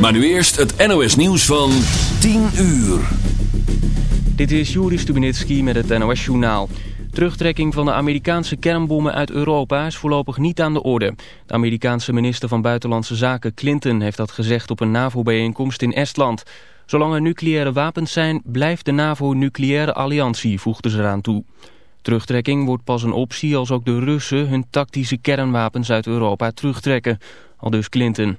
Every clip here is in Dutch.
Maar nu eerst het NOS nieuws van 10 uur. Dit is Juri Stubinitski met het NOS-journaal. Terugtrekking van de Amerikaanse kernbommen uit Europa is voorlopig niet aan de orde. De Amerikaanse minister van Buitenlandse Zaken Clinton heeft dat gezegd op een NAVO-bijeenkomst in Estland. Zolang er nucleaire wapens zijn, blijft de NAVO-nucleaire alliantie, voegde ze eraan toe. Terugtrekking wordt pas een optie als ook de Russen hun tactische kernwapens uit Europa terugtrekken, al dus Clinton.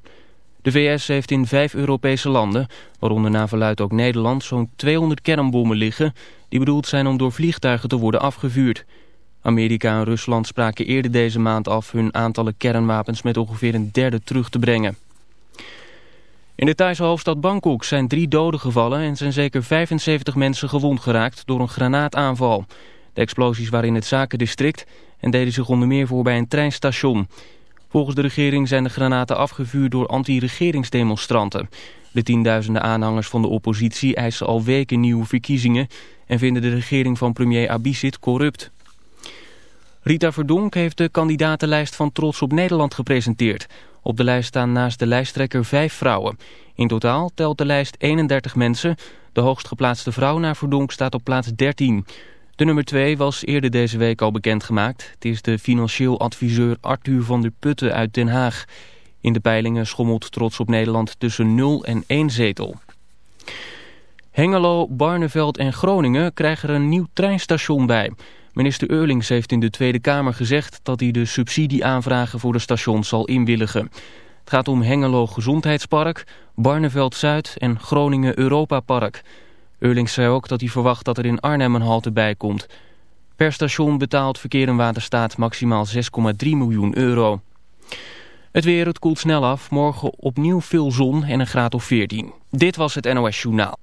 De VS heeft in vijf Europese landen, waaronder na verluid ook Nederland, zo'n 200 kernbommen liggen... die bedoeld zijn om door vliegtuigen te worden afgevuurd. Amerika en Rusland spraken eerder deze maand af hun aantallen kernwapens met ongeveer een derde terug te brengen. In de Thaise hoofdstad Bangkok zijn drie doden gevallen en zijn zeker 75 mensen gewond geraakt door een granaataanval. De explosies waren in het zakendistrict en deden zich onder meer voor bij een treinstation... Volgens de regering zijn de granaten afgevuurd door anti-regeringsdemonstranten. De tienduizenden aanhangers van de oppositie eisen al weken nieuwe verkiezingen... en vinden de regering van premier Abhisit corrupt. Rita Verdonk heeft de kandidatenlijst van Trots op Nederland gepresenteerd. Op de lijst staan naast de lijsttrekker vijf vrouwen. In totaal telt de lijst 31 mensen. De hoogst geplaatste vrouw naar Verdonk staat op plaats 13... De nummer 2 was eerder deze week al bekendgemaakt. Het is de financieel adviseur Arthur van der Putten uit Den Haag. In de peilingen schommelt Trots op Nederland tussen 0 en 1 zetel. Hengelo, Barneveld en Groningen krijgen er een nieuw treinstation bij. Minister Eurlings heeft in de Tweede Kamer gezegd dat hij de subsidieaanvragen voor de stations zal inwilligen. Het gaat om Hengelo Gezondheidspark, Barneveld Zuid en Groningen Europa Park. Eurlings zei ook dat hij verwacht dat er in Arnhem een halte bij komt. Per station betaalt Verkeer en Waterstaat maximaal 6,3 miljoen euro. Het weer, het koelt snel af. Morgen opnieuw veel zon en een graad of 14. Dit was het NOS Journaal.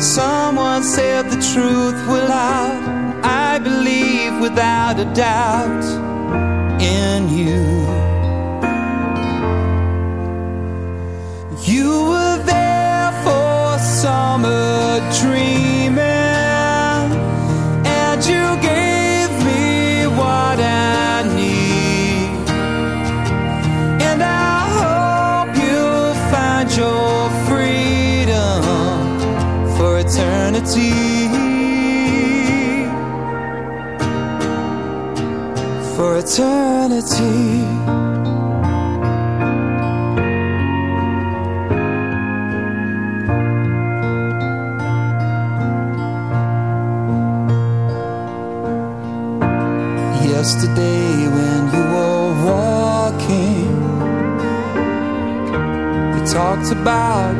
Someone said the truth will out. I believe without a doubt in you. eternity yesterday when you were walking. We talked about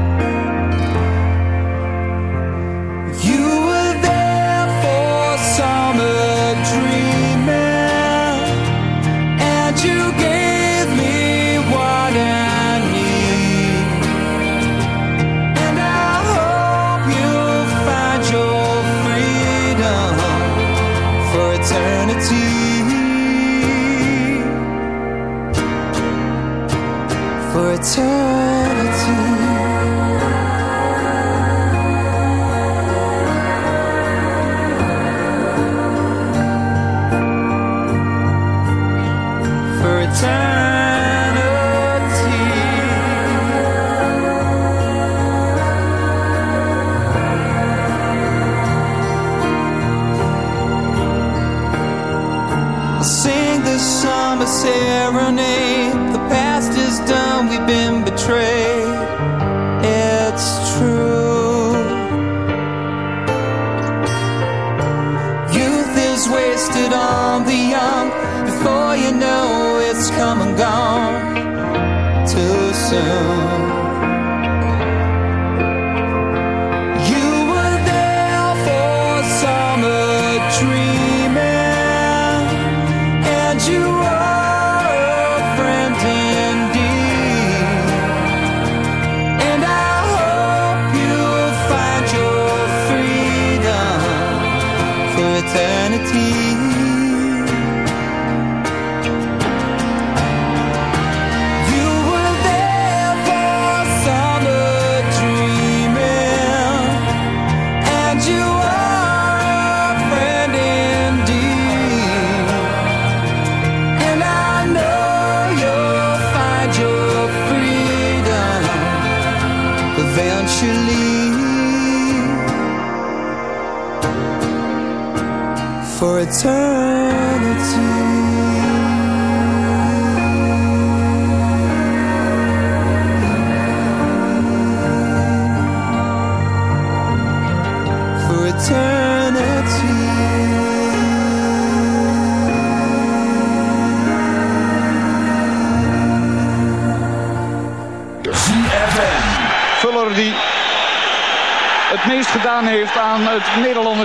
For eternity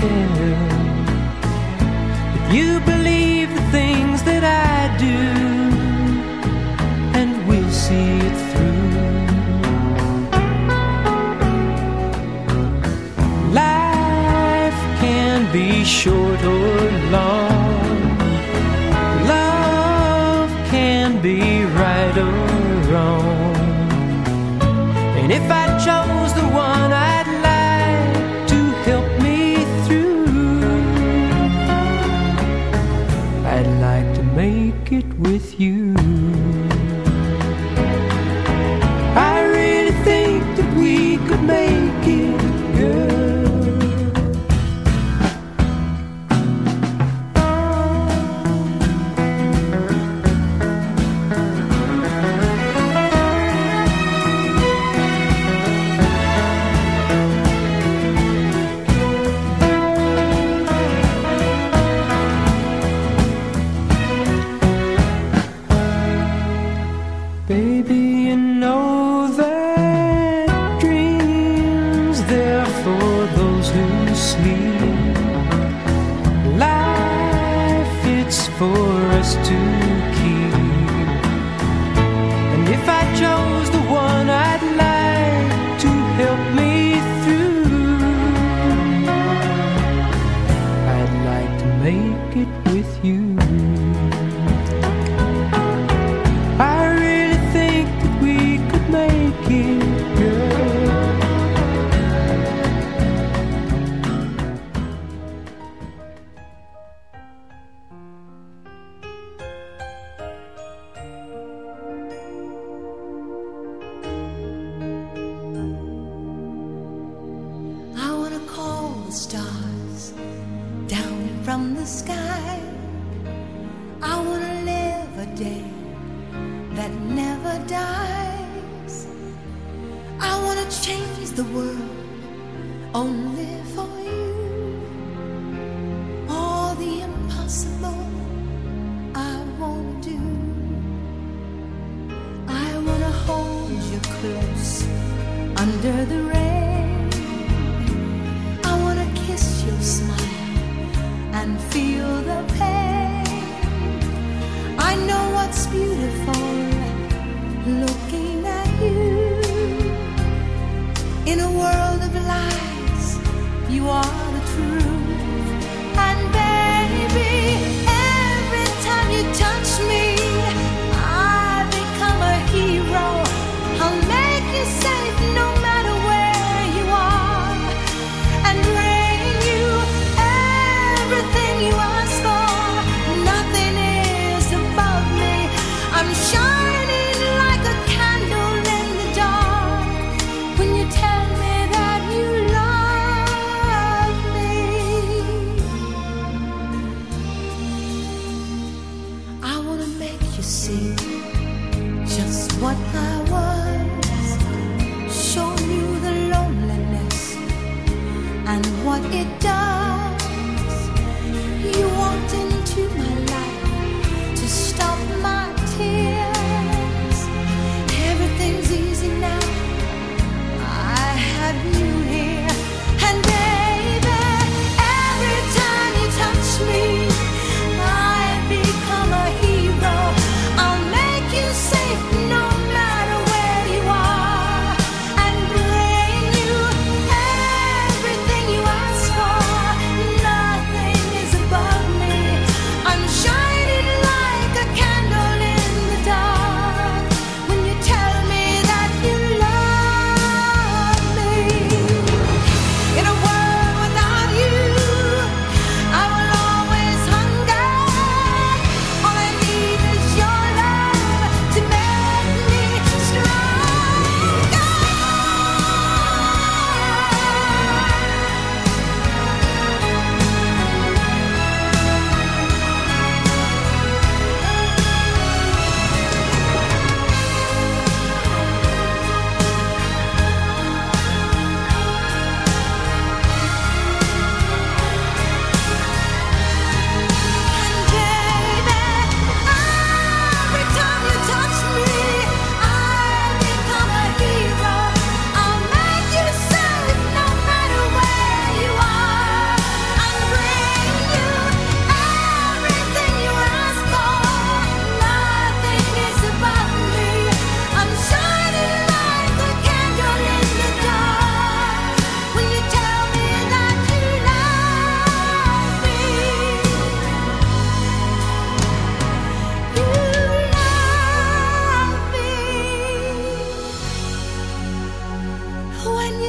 Tell. Make it,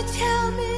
tell me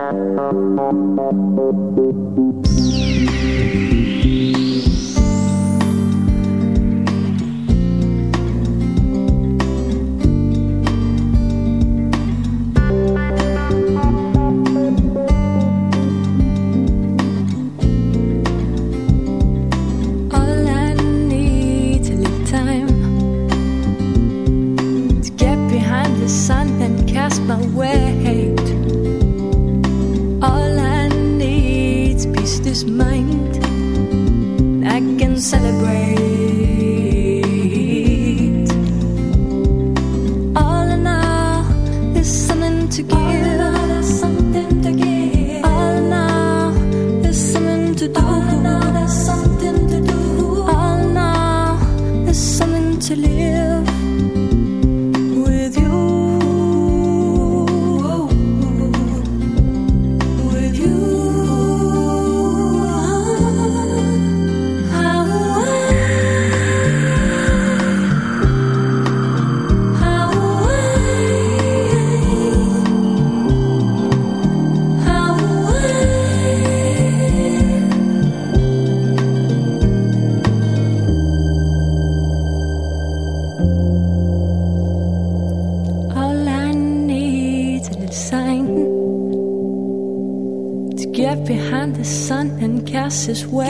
All This way.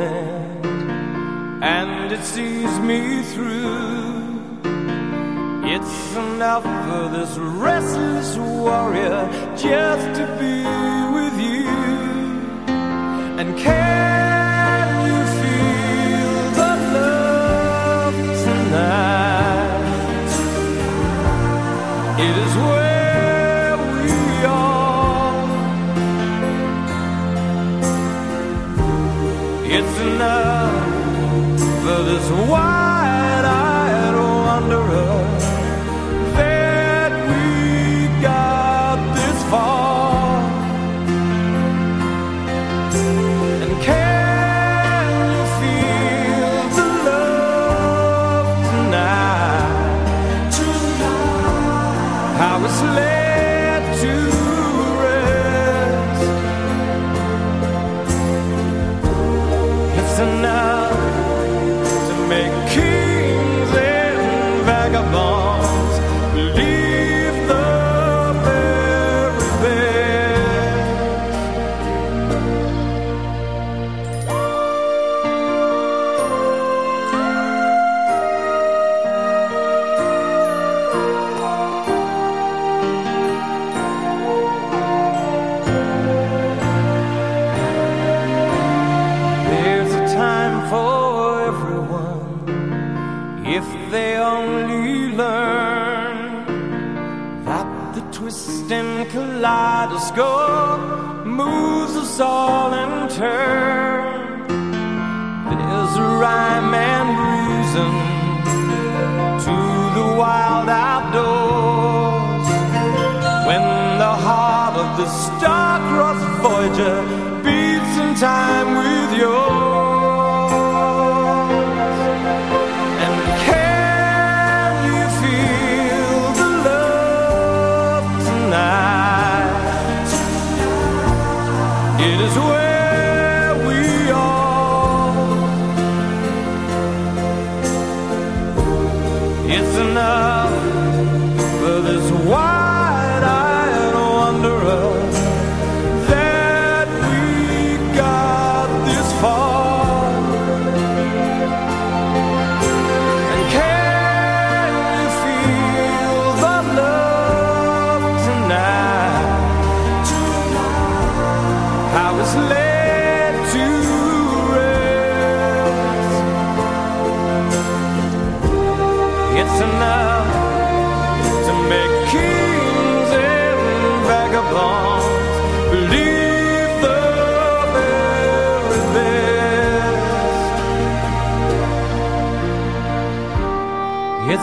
and it sees me through. It's enough for this restless warrior just to be with you and care. the star-crossed Voyager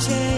change.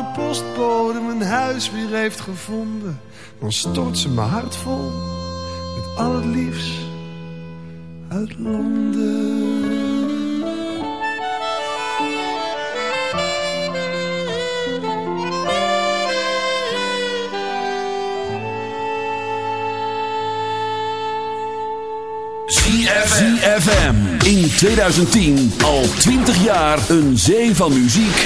postbode mijn huis weer heeft gevonden, dan stort ze mijn hart vol met al het liefst uit Londen. ZFM in 2010 al 20 jaar een zee van muziek